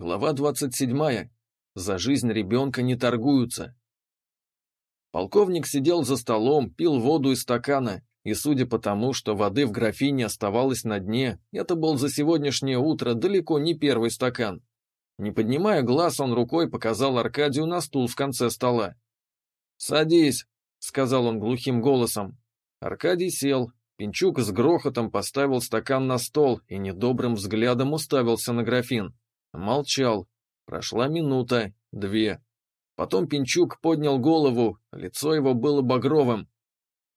Глава 27. За жизнь ребенка не торгуются. Полковник сидел за столом, пил воду из стакана, и судя по тому, что воды в графине оставалось на дне, это был за сегодняшнее утро далеко не первый стакан. Не поднимая глаз, он рукой показал Аркадию на стул в конце стола. «Садись», — сказал он глухим голосом. Аркадий сел. Пинчук с грохотом поставил стакан на стол и недобрым взглядом уставился на графин. Молчал. Прошла минута, две. Потом Пинчук поднял голову, лицо его было багровым.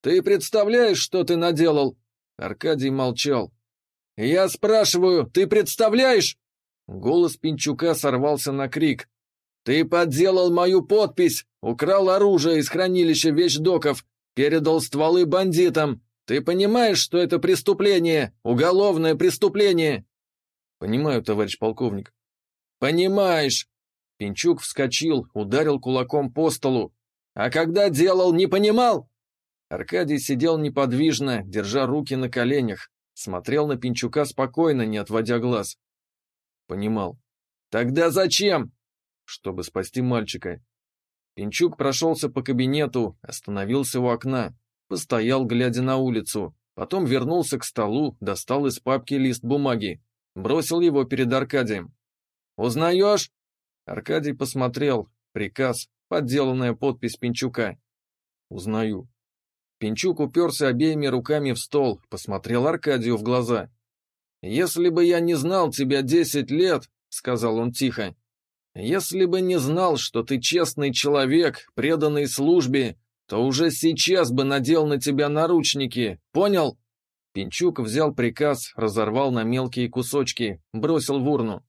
«Ты представляешь, что ты наделал?» Аркадий молчал. «Я спрашиваю, ты представляешь?» Голос Пинчука сорвался на крик. «Ты подделал мою подпись, украл оружие из хранилища вещдоков, передал стволы бандитам. Ты понимаешь, что это преступление, уголовное преступление?» «Понимаю, товарищ полковник». «Понимаешь!» Пинчук вскочил, ударил кулаком по столу. «А когда делал, не понимал?» Аркадий сидел неподвижно, держа руки на коленях, смотрел на Пинчука спокойно, не отводя глаз. Понимал. «Тогда зачем?» «Чтобы спасти мальчика». Пинчук прошелся по кабинету, остановился у окна, постоял, глядя на улицу, потом вернулся к столу, достал из папки лист бумаги, бросил его перед Аркадием. «Узнаешь?» Аркадий посмотрел. Приказ, подделанная подпись Пинчука. «Узнаю». Пинчук уперся обеими руками в стол, посмотрел Аркадию в глаза. «Если бы я не знал тебя десять лет», — сказал он тихо, — «если бы не знал, что ты честный человек, преданный службе, то уже сейчас бы надел на тебя наручники, понял?» Пинчук взял приказ, разорвал на мелкие кусочки, бросил в урну.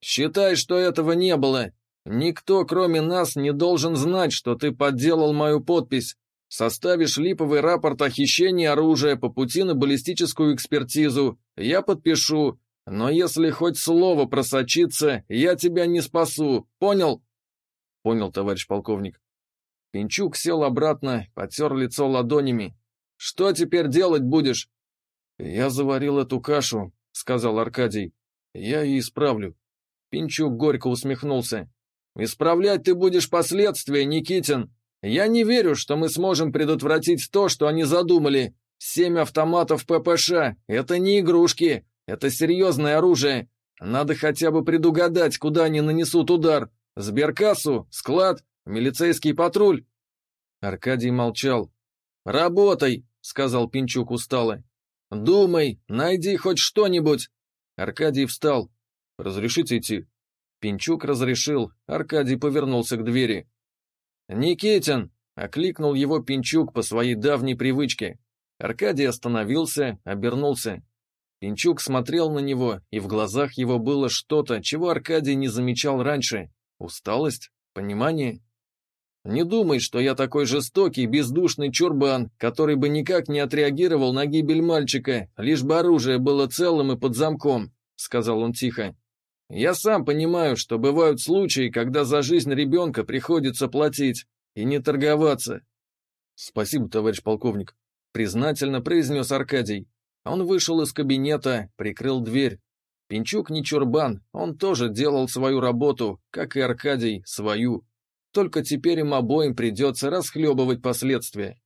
«Считай, что этого не было. Никто, кроме нас, не должен знать, что ты подделал мою подпись. Составишь липовый рапорт о хищении оружия по пути на баллистическую экспертизу. Я подпишу. Но если хоть слово просочится, я тебя не спасу. Понял? Понял, товарищ полковник. Пинчук сел обратно, потер лицо ладонями. Что теперь делать будешь? Я заварил эту кашу, сказал Аркадий. Я и исправлю. Пинчук горько усмехнулся. Исправлять ты будешь последствия, Никитин. Я не верю, что мы сможем предотвратить то, что они задумали. Семь автоматов ППШ — это не игрушки, это серьезное оружие. Надо хотя бы предугадать, куда они нанесут удар. Сберкассу, склад, милицейский патруль. Аркадий молчал. «Работай», — сказал Пинчук устало. «Думай, найди хоть что-нибудь». Аркадий встал. «Разрешите идти?» Пинчук разрешил, Аркадий повернулся к двери. «Никитин!» — окликнул его Пинчук по своей давней привычке. Аркадий остановился, обернулся. Пинчук смотрел на него, и в глазах его было что-то, чего Аркадий не замечал раньше. Усталость? Понимание? «Не думай, что я такой жестокий, бездушный чурбан, который бы никак не отреагировал на гибель мальчика, лишь бы оружие было целым и под замком», — сказал он тихо. Я сам понимаю, что бывают случаи, когда за жизнь ребенка приходится платить и не торговаться. Спасибо, товарищ полковник, признательно произнес Аркадий. Он вышел из кабинета, прикрыл дверь. Пинчук не чурбан, он тоже делал свою работу, как и Аркадий, свою. Только теперь им обоим придется расхлебывать последствия.